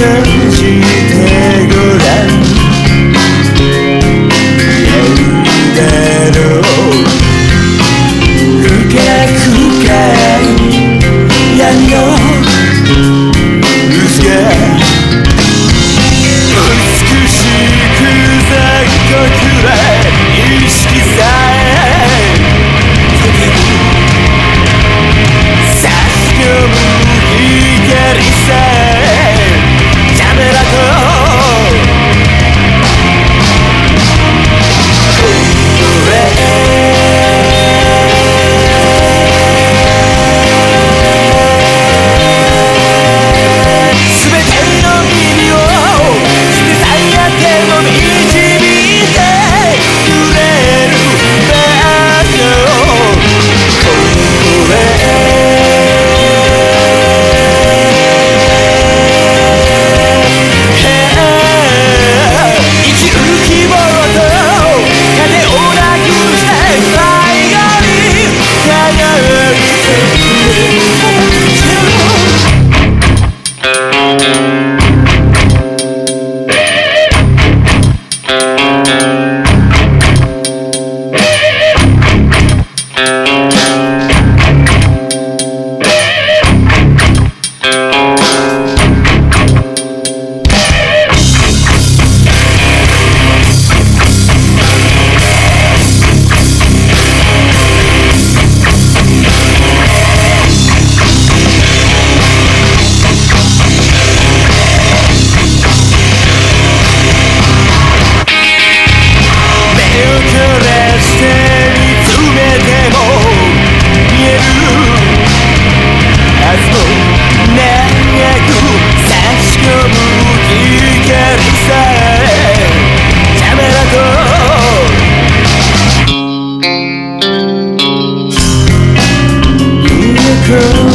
痕迹 girl